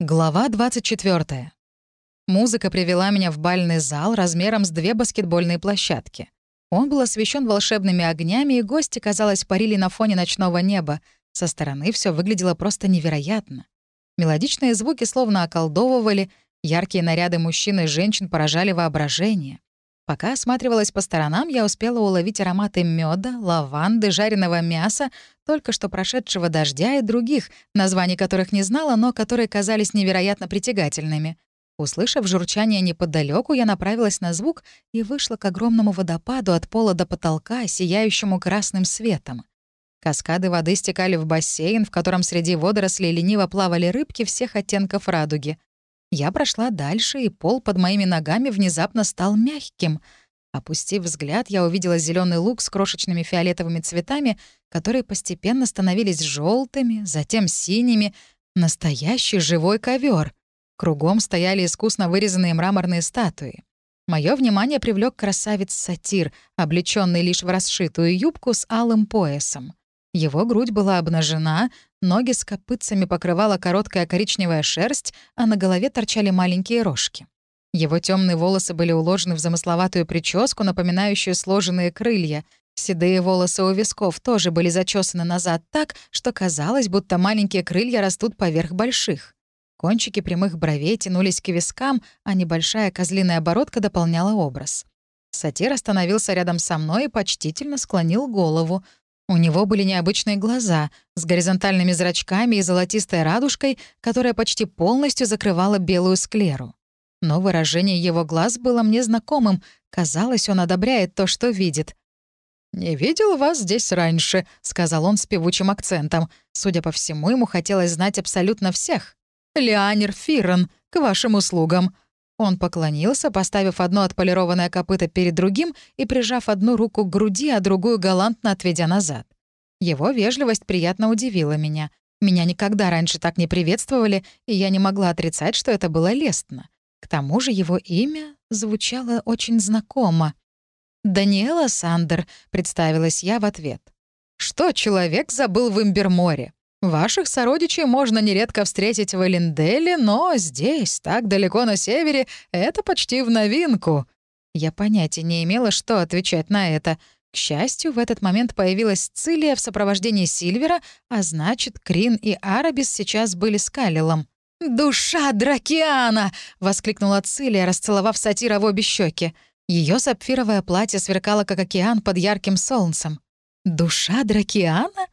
Глава 24. Музыка привела меня в бальный зал размером с две баскетбольные площадки. Он был освещен волшебными огнями, и гости, казалось, парили на фоне ночного неба. Со стороны все выглядело просто невероятно. Мелодичные звуки словно околдовывали, яркие наряды мужчин и женщин поражали воображение. Пока осматривалась по сторонам, я успела уловить ароматы меда, лаванды, жареного мяса, только что прошедшего дождя и других, названий которых не знала, но которые казались невероятно притягательными. Услышав журчание неподалеку, я направилась на звук и вышла к огромному водопаду от пола до потолка, сияющему красным светом. Каскады воды стекали в бассейн, в котором среди водорослей лениво плавали рыбки всех оттенков радуги. Я прошла дальше, и пол под моими ногами внезапно стал мягким. Опустив взгляд, я увидела зеленый луг с крошечными фиолетовыми цветами, которые постепенно становились желтыми, затем синими. Настоящий живой ковер. Кругом стояли искусно вырезанные мраморные статуи. Мое внимание привлек красавец-сатир, облеченный лишь в расшитую юбку с алым поясом. Его грудь была обнажена, ноги с копытцами покрывала короткая коричневая шерсть, а на голове торчали маленькие рожки. Его темные волосы были уложены в замысловатую прическу, напоминающую сложенные крылья. Седые волосы у висков тоже были зачесаны назад так, что казалось, будто маленькие крылья растут поверх больших. Кончики прямых бровей тянулись к вискам, а небольшая козлиная оборотка дополняла образ. Сатир остановился рядом со мной и почтительно склонил голову. У него были необычные глаза с горизонтальными зрачками и золотистой радужкой, которая почти полностью закрывала белую склеру. Но выражение его глаз было мне знакомым. Казалось, он одобряет то, что видит. «Не видел вас здесь раньше», — сказал он с певучим акцентом. Судя по всему, ему хотелось знать абсолютно всех. «Леанер Фирен, к вашим услугам». Он поклонился, поставив одно отполированное копыто перед другим и прижав одну руку к груди, а другую галантно отведя назад. Его вежливость приятно удивила меня. Меня никогда раньше так не приветствовали, и я не могла отрицать, что это было лестно. К тому же его имя звучало очень знакомо. «Даниэла Сандер», — представилась я в ответ. «Что человек забыл в Имберморе? Ваших сородичей можно нередко встретить в Эленделе, но здесь, так далеко на севере, это почти в новинку». Я понятия не имела, что отвечать на это. К счастью, в этот момент появилась Цилия в сопровождении Сильвера, а значит, Крин и Арабис сейчас были с Калилом. «Душа Дракиана!» — воскликнула Цилия, расцеловав сатира в обе щеки. Ее сапфировое платье сверкало, как океан под ярким солнцем. «Душа Дракиана?»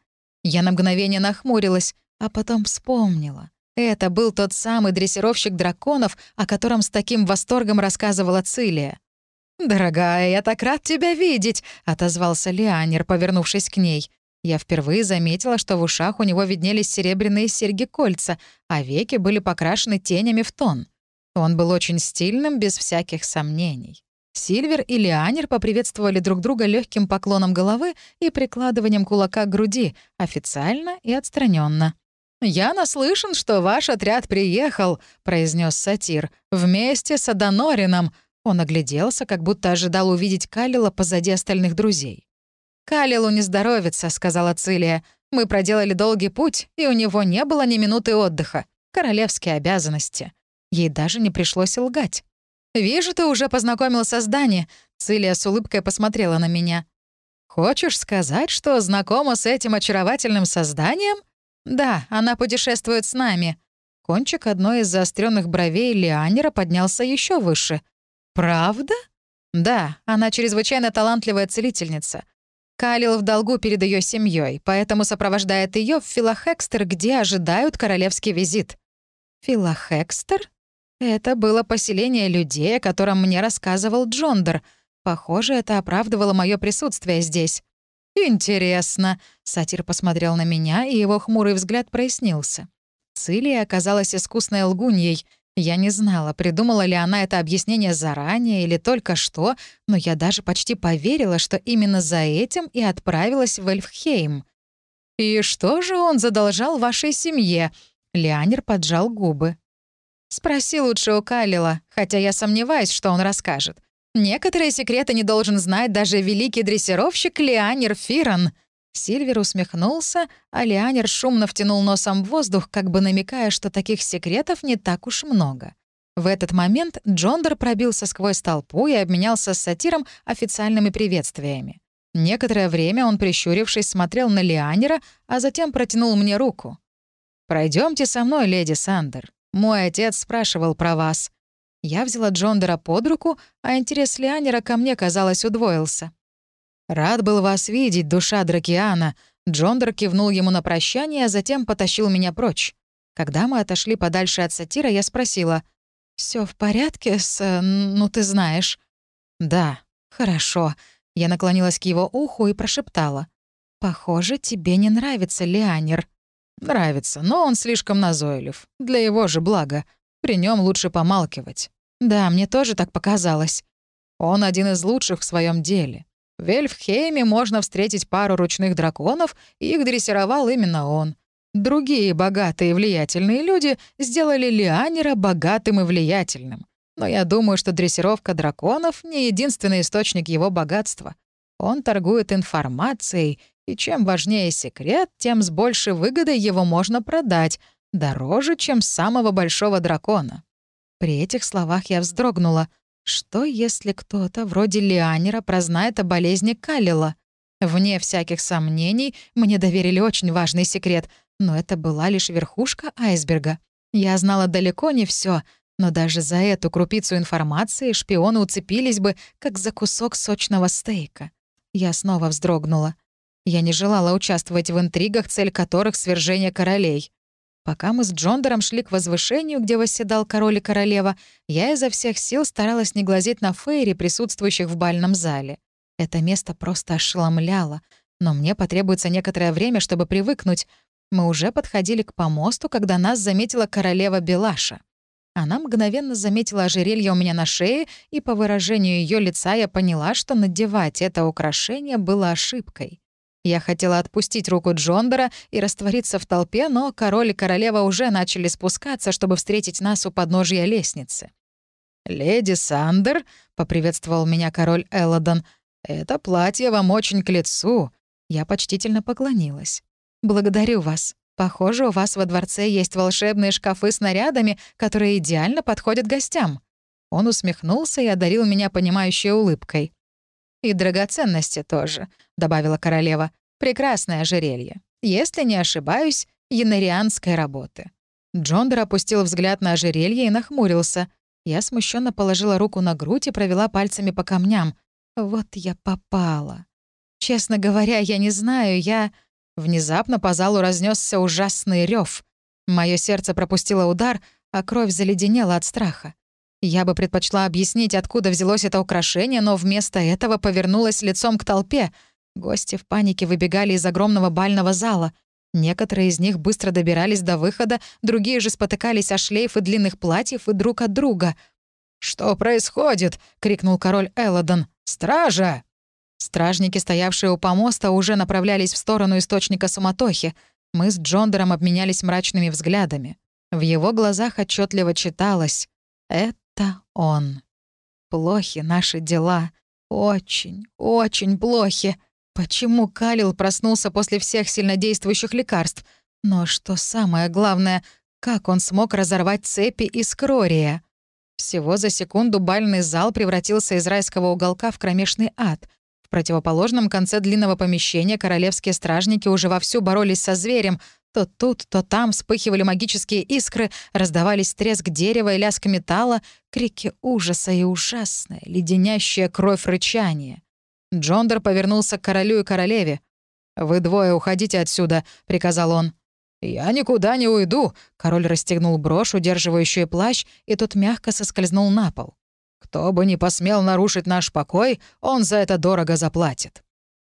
Я на мгновение нахмурилась, а потом вспомнила. Это был тот самый дрессировщик драконов, о котором с таким восторгом рассказывала Цилия. «Дорогая, я так рад тебя видеть!» — отозвался Лианер, повернувшись к ней. Я впервые заметила, что в ушах у него виднелись серебряные серьги-кольца, а веки были покрашены тенями в тон. Он был очень стильным, без всяких сомнений. Сильвер и Лианер поприветствовали друг друга легким поклоном головы и прикладыванием кулака к груди, официально и отстраненно. «Я наслышан, что ваш отряд приехал», — произнес сатир, — «вместе с Аданорином». Он огляделся, как будто ожидал увидеть Калила позади остальных друзей. «Калилу не здоровится», — сказала Цилия. «Мы проделали долгий путь, и у него не было ни минуты отдыха. Королевские обязанности». Ей даже не пришлось лгать. «Вижу, ты уже познакомился с Дани», — Цилия с улыбкой посмотрела на меня. «Хочешь сказать, что знакома с этим очаровательным созданием?» «Да, она путешествует с нами». Кончик одной из заостренных бровей Лианера поднялся еще выше. «Правда?» «Да, она чрезвычайно талантливая целительница. Калил в долгу перед ее семьей, поэтому сопровождает ее в Филохекстер, где ожидают королевский визит». «Филохекстер?» Это было поселение людей, о котором мне рассказывал Джондер. Похоже, это оправдывало мое присутствие здесь. «Интересно», — сатир посмотрел на меня, и его хмурый взгляд прояснился. Цилия оказалась искусной лгуньей. Я не знала, придумала ли она это объяснение заранее или только что, но я даже почти поверила, что именно за этим и отправилась в Эльфхейм. «И что же он задолжал вашей семье?» Леанер поджал губы. Спроси лучше у Калила, хотя я сомневаюсь, что он расскажет. Некоторые секреты не должен знать даже великий дрессировщик Леанер Фиран. Сильвер усмехнулся, а Лианер шумно втянул носом в воздух, как бы намекая, что таких секретов не так уж много. В этот момент Джондер пробился сквозь толпу и обменялся с сатиром официальными приветствиями. Некоторое время он, прищурившись, смотрел на Лианера, а затем протянул мне руку. Пройдемте со мной, леди Сандер. Мой отец спрашивал про вас». Я взяла Джондера под руку, а интерес Лианера ко мне, казалось, удвоился. «Рад был вас видеть, душа Дракиана», Джондер кивнул ему на прощание, а затем потащил меня прочь. Когда мы отошли подальше от сатира, я спросила, все в порядке с... Э, ну, ты знаешь?» «Да, хорошо». Я наклонилась к его уху и прошептала. «Похоже, тебе не нравится Леанер». «Нравится, но он слишком назойлив. Для его же блага. При нем лучше помалкивать». «Да, мне тоже так показалось». «Он один из лучших в своем деле. В Эльфхейме можно встретить пару ручных драконов, и их дрессировал именно он. Другие богатые и влиятельные люди сделали Лианера богатым и влиятельным. Но я думаю, что дрессировка драконов — не единственный источник его богатства. Он торгует информацией, и чем важнее секрет, тем с большей выгодой его можно продать, дороже, чем самого большого дракона. При этих словах я вздрогнула. Что, если кто-то вроде Лианера прознает о болезни Калила? Вне всяких сомнений, мне доверили очень важный секрет — но это была лишь верхушка айсберга. Я знала далеко не все, но даже за эту крупицу информации шпионы уцепились бы, как за кусок сочного стейка. Я снова вздрогнула. Я не желала участвовать в интригах, цель которых — свержение королей. Пока мы с Джондером шли к возвышению, где восседал король и королева, я изо всех сил старалась не глазеть на фейри, присутствующих в бальном зале. Это место просто ошеломляло, но мне потребуется некоторое время, чтобы привыкнуть, мы уже подходили к помосту, когда нас заметила королева Белаша. Она мгновенно заметила ожерелье у меня на шее, и по выражению ее лица я поняла, что надевать это украшение было ошибкой. Я хотела отпустить руку Джондора и раствориться в толпе, но король и королева уже начали спускаться, чтобы встретить нас у подножия лестницы. «Леди Сандер», — поприветствовал меня король Элладон, — «это платье вам очень к лицу». Я почтительно поклонилась. «Благодарю вас. Похоже, у вас во дворце есть волшебные шкафы с нарядами, которые идеально подходят гостям». Он усмехнулся и одарил меня понимающей улыбкой. «И драгоценности тоже», — добавила королева. «Прекрасное ожерелье. Если не ошибаюсь, янарианской работы». Джондер опустил взгляд на ожерелье и нахмурился. Я смущенно положила руку на грудь и провела пальцами по камням. Вот я попала. Честно говоря, я не знаю, я... Внезапно по залу разнесся ужасный рев. Мое сердце пропустило удар, а кровь заледенела от страха. Я бы предпочла объяснить, откуда взялось это украшение, но вместо этого повернулась лицом к толпе. Гости в панике выбегали из огромного бального зала. Некоторые из них быстро добирались до выхода, другие же спотыкались о шлейфы длинных платьев и друг от друга. «Что происходит?» — крикнул король Элладон. «Стража!» Стражники, стоявшие у помоста, уже направлялись в сторону источника суматохи. Мы с Джондером обменялись мрачными взглядами. В его глазах отчетливо читалось «Это он». Плохи наши дела. Очень, очень плохи. Почему Калил проснулся после всех сильнодействующих лекарств? Но что самое главное, как он смог разорвать цепи из Крория? Всего за секунду бальный зал превратился из райского уголка в кромешный ад. В противоположном конце длинного помещения королевские стражники уже вовсю боролись со зверем. То тут, то там вспыхивали магические искры, раздавались треск дерева и лязг металла, крики ужаса и ужасное, леденящее кровь рычание. Джондер повернулся к королю и королеве. «Вы двое уходите отсюда», — приказал он. «Я никуда не уйду», — король расстегнул брошь, удерживающую плащ, и тот мягко соскользнул на пол. Кто бы ни посмел нарушить наш покой, он за это дорого заплатит».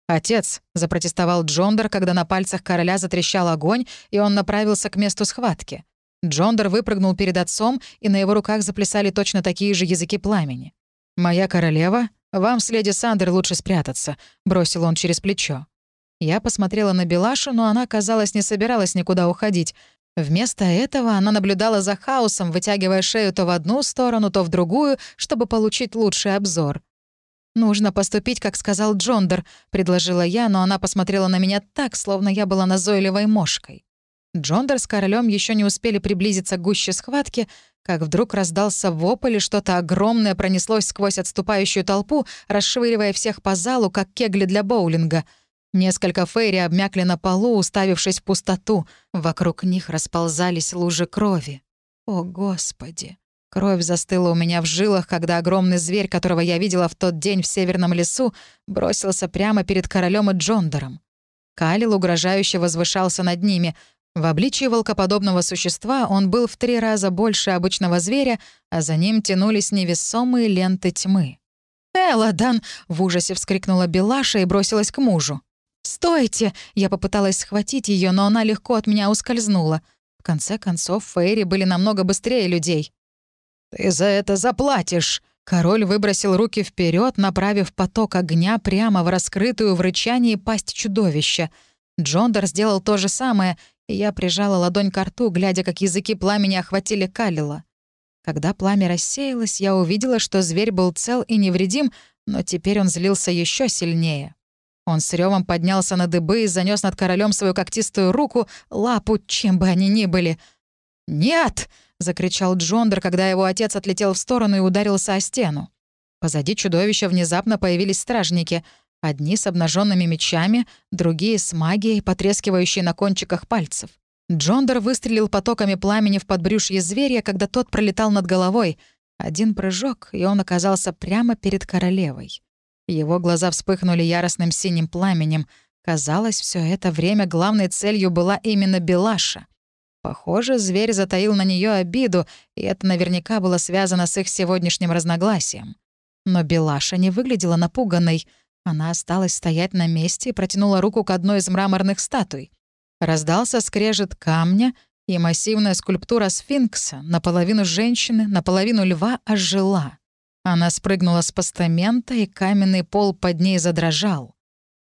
«Отец», — запротестовал Джондер, когда на пальцах короля затрещал огонь, и он направился к месту схватки. Джондер выпрыгнул перед отцом, и на его руках заплясали точно такие же языки пламени. «Моя королева, вам с леди Сандер лучше спрятаться», — бросил он через плечо. Я посмотрела на Белашу, но она, казалось, не собиралась никуда уходить. Вместо этого она наблюдала за хаосом, вытягивая шею то в одну сторону, то в другую, чтобы получить лучший обзор. «Нужно поступить, как сказал Джондер», — предложила я, но она посмотрела на меня так, словно я была назойливой мошкой. Джондер с королем еще не успели приблизиться к гуще схватки, как вдруг раздался вопль, и что-то огромное пронеслось сквозь отступающую толпу, расшвыривая всех по залу, как кегли для боулинга. Несколько фейри обмякли на полу, уставившись в пустоту. Вокруг них расползались лужи крови. О, Господи! Кровь застыла у меня в жилах, когда огромный зверь, которого я видела в тот день в северном лесу, бросился прямо перед королем и Джондором. Калил угрожающе возвышался над ними. В обличии волкоподобного существа он был в три раза больше обычного зверя, а за ним тянулись невесомые ленты тьмы. «Элладан!» — в ужасе вскрикнула Белаша и бросилась к мужу. «Стойте!» — я попыталась схватить ее, но она легко от меня ускользнула. В конце концов, Фейри были намного быстрее людей. «Ты за это заплатишь!» Король выбросил руки вперед, направив поток огня прямо в раскрытую в рычании пасть чудовища. Джондор сделал то же самое, и я прижала ладонь к рту, глядя, как языки пламени охватили Калила. Когда пламя рассеялось, я увидела, что зверь был цел и невредим, но теперь он злился еще сильнее. Он с ревом поднялся на дыбы и занес над королем свою когтистую руку, лапу, чем бы они ни были. «Нет!» — закричал Джондер, когда его отец отлетел в сторону и ударился о стену. Позади чудовища внезапно появились стражники. Одни с обнаженными мечами, другие с магией, потрескивающей на кончиках пальцев. Джондер выстрелил потоками пламени в подбрюшье зверя, когда тот пролетал над головой. Один прыжок, и он оказался прямо перед королевой. Его глаза вспыхнули яростным синим пламенем. Казалось, все это время главной целью была именно Белаша — Похоже, зверь затаил на нее обиду, и это наверняка было связано с их сегодняшним разногласием. Но Белаша не выглядела напуганной. Она осталась стоять на месте и протянула руку к одной из мраморных статуй. Раздался скрежет камня, и массивная скульптура сфинкса, наполовину женщины, наполовину льва, ожила. Она спрыгнула с постамента, и каменный пол под ней задрожал.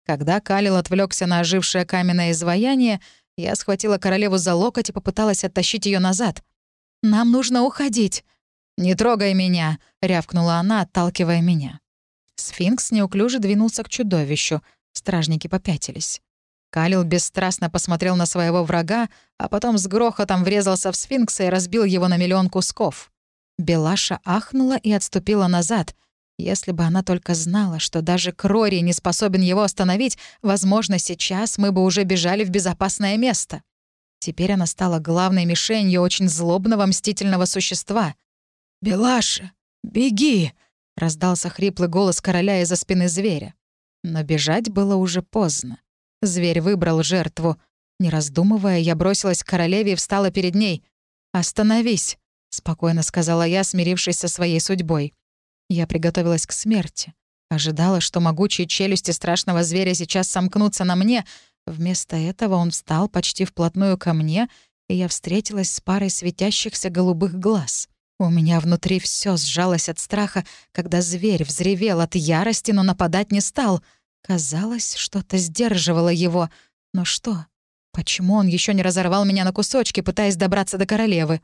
Когда Калил отвлекся на ожившее каменное изваяние, я схватила королеву за локоть и попыталась оттащить ее назад. «Нам нужно уходить». «Не трогай меня», — рявкнула она, отталкивая меня. Сфинкс неуклюже двинулся к чудовищу. Стражники попятились. Калил бесстрастно посмотрел на своего врага, а потом с грохотом врезался в сфинкса и разбил его на миллион кусков. Белаша ахнула и отступила назад, если бы она только знала, что даже Крори не способен его остановить, возможно, сейчас мы бы уже бежали в безопасное место. Теперь она стала главной мишенью очень злобного мстительного существа. «Белаша, беги!» — раздался хриплый голос короля из-за спины зверя. Но бежать было уже поздно. Зверь выбрал жертву. Не раздумывая, я бросилась к королеве и встала перед ней. «Остановись!» — спокойно сказала я, смирившись со своей судьбой. Я приготовилась к смерти. Ожидала, что могучие челюсти страшного зверя сейчас сомкнутся на мне. Вместо этого он встал почти вплотную ко мне, и я встретилась с парой светящихся голубых глаз. У меня внутри все сжалось от страха, когда зверь взревел от ярости, но нападать не стал. Казалось, что-то сдерживало его. Но что? Почему он еще не разорвал меня на кусочки, пытаясь добраться до королевы?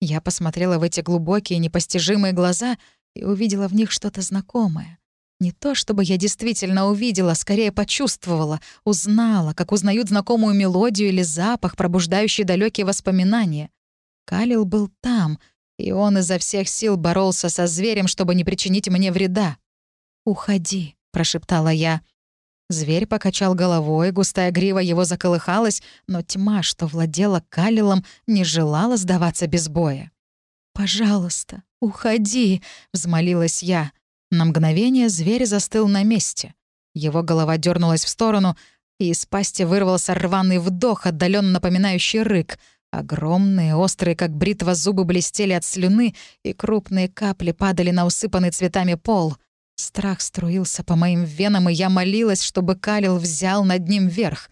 Я посмотрела в эти глубокие, непостижимые глаза — и увидела в них что-то знакомое. Не то, чтобы я действительно увидела, скорее почувствовала, узнала, как узнают знакомую мелодию или запах, пробуждающий далекие воспоминания. Калил был там, и он изо всех сил боролся со зверем, чтобы не причинить мне вреда. «Уходи», — прошептала я. Зверь покачал головой, густая грива его заколыхалась, но тьма, что владела Калилом, не желала сдаваться без боя. «Пожалуйста, уходи!» — взмолилась я. На мгновение зверь застыл на месте. Его голова дернулась в сторону, и из пасти вырвался рваный вдох, отдаленно напоминающий рык. Огромные, острые, как бритва, зубы блестели от слюны, и крупные капли падали на усыпанный цветами пол. Страх струился по моим венам, и я молилась, чтобы Калил взял над ним верх.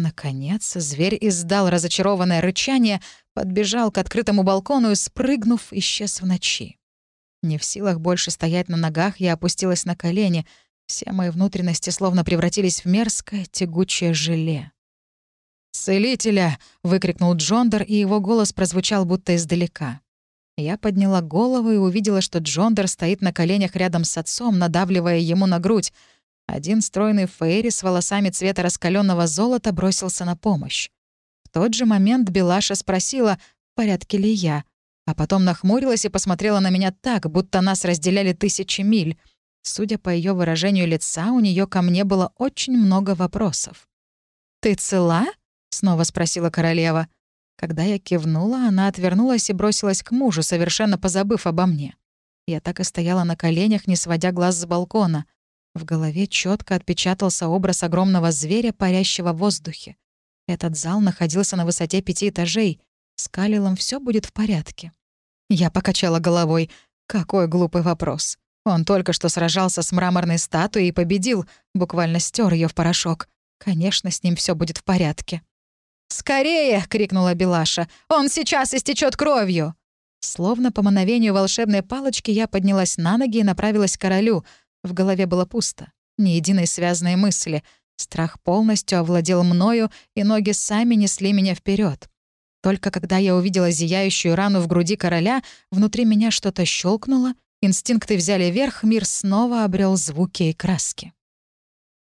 Наконец, зверь издал разочарованное рычание, подбежал к открытому балкону и, спрыгнув, исчез в ночи. Не в силах больше стоять на ногах, я опустилась на колени. Все мои внутренности словно превратились в мерзкое, тягучее желе. «Целителя!» — выкрикнул Джондер, и его голос прозвучал будто издалека. Я подняла голову и увидела, что Джондер стоит на коленях рядом с отцом, надавливая ему на грудь. Один стройный Фейри с волосами цвета раскаленного золота бросился на помощь. В тот же момент Белаша спросила, в порядке ли я, а потом нахмурилась и посмотрела на меня так, будто нас разделяли тысячи миль. Судя по ее выражению лица, у нее ко мне было очень много вопросов. «Ты цела?» — снова спросила королева. Когда я кивнула, она отвернулась и бросилась к мужу, совершенно позабыв обо мне. Я так и стояла на коленях, не сводя глаз с балкона. В голове четко отпечатался образ огромного зверя, парящего в воздухе. Этот зал находился на высоте пяти этажей. С Калилом все будет в порядке. Я покачала головой. Какой глупый вопрос. Он только что сражался с мраморной статуей и победил, буквально стер ее в порошок. Конечно, с ним все будет в порядке. «Скорее!» — крикнула Белаша. «Он сейчас истечет кровью!» Словно по мановению волшебной палочки я поднялась на ноги и направилась к королю. В голове было пусто. Ни единой связанной мысли. Страх полностью овладел мною, и ноги сами несли меня вперед. Только когда я увидела зияющую рану в груди короля, внутри меня что-то щелкнуло, инстинкты взяли верх, мир снова обрел звуки и краски.